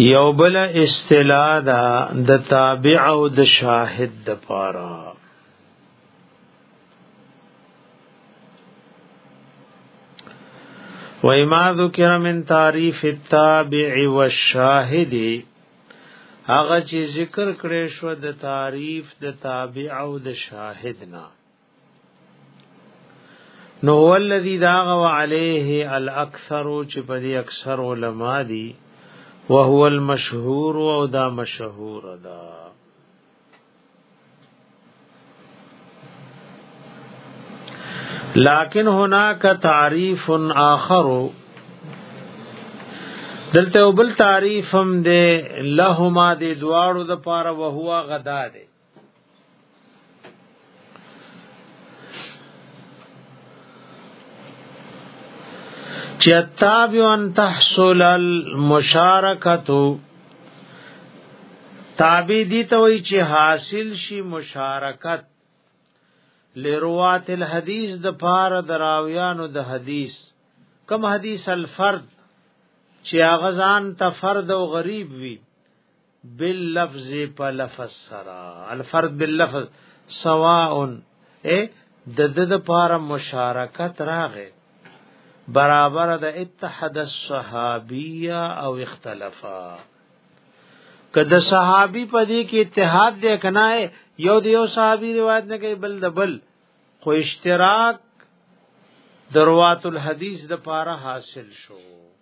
یو بل اصطلاح دا د تابع او د شاهد د پاره وما ذکر من تعریف التابع والشاهد هغه چې ذکر کړي شو د تعریف د تابع او د شاهد نه نو ولذي داغ عليه الاکثر چې په دې اکثر علما دي وهو المشهور او دا مشهور ده لكن هناك تعريف آخر دلته یو بل تعریف هم دی لهما دی دواړو د پاره وهو غدا دی چې تابع ان تحصل المشارکتو تابع دي ته وي چې حاصل شي مشارکت لروات الحديث د پار دراویانو د حدیث کم حدیث الفرد چې هغه ځان ته فرد او غریب وي باللفظ په لفظ سرا الفرد باللفظ سواء اے د د د پاره مشارکت راغې برابر د اتحاد الصحابیه او اختلافا کده صحابي په دې کې اتحاد دی کنه یو د یو صحابي روایت نه کوي بل د بل خو اشتراک دروات الحدیث د پاره حاصل شو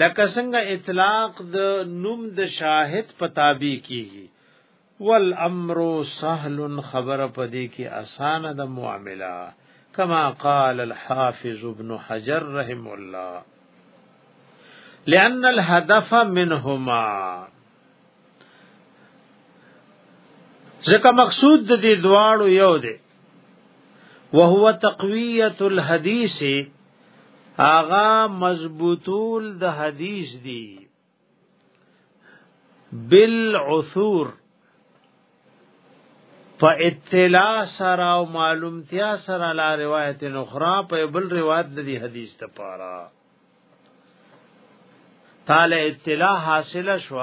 لکه څنګه اطلاق د نوم د شاهد په تابع کیږي والامر سهل خبر پدې کې اسانه د معاملہ کما قال الحافظ ابن حجر رحم الله لأن الهدف منهما ځکه مقصود د دې دواړو یو دی وهو تقویت الحدیث اغا مضبوطول د حدیث دی بالعثور په اطلاع سره او معلومتیا سره لا روایت اخرى په بل روایت د دې حدیث ته پاره تعالی اطلاع حاصله شو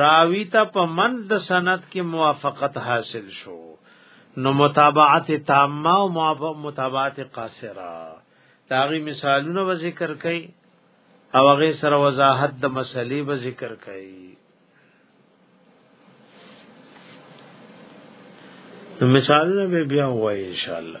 راوی ته په منځ د سند کې موافقت حاصل شو نو متابعت تامه او متابعت قاصره داغي مثالونه و ذکر کړي او هغه سره وضاحت د مسلې و ذکر کړي مثالونه به بیا وایي ان شاء الله